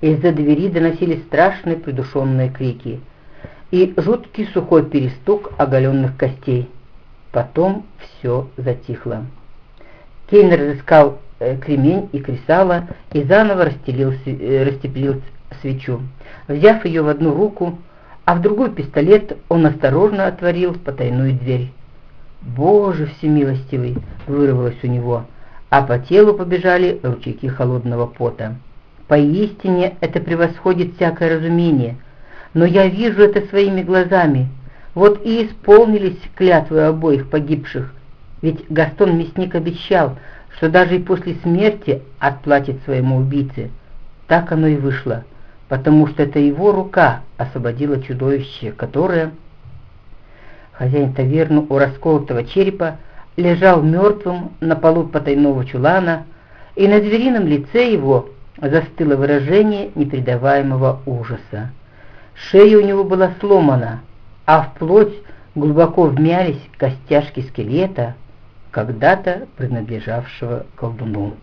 Из-за двери доносились страшные придушенные крики и жуткий сухой перестук оголенных костей. Потом все затихло. Кейн разыскал э, кремень и кресало и заново расстелил, э, расстеплил свечу. Взяв ее в одну руку, а в другой пистолет, он осторожно отворил потайную дверь. «Боже всемилостивый!» — вырвалось у него, а по телу побежали ручейки холодного пота. «Поистине это превосходит всякое разумение, но я вижу это своими глазами. Вот и исполнились клятвы обоих погибших, ведь Гастон Мясник обещал, что даже и после смерти отплатит своему убийце. Так оно и вышло, потому что это его рука освободила чудовище, которое... Хозяин таверну у расколотого черепа лежал мертвым на полу потайного чулана, и на зверином лице его застыло выражение непередаваемого ужаса. Шея у него была сломана, а в плоть глубоко вмялись костяшки скелета, когда-то принадлежавшего колдуну.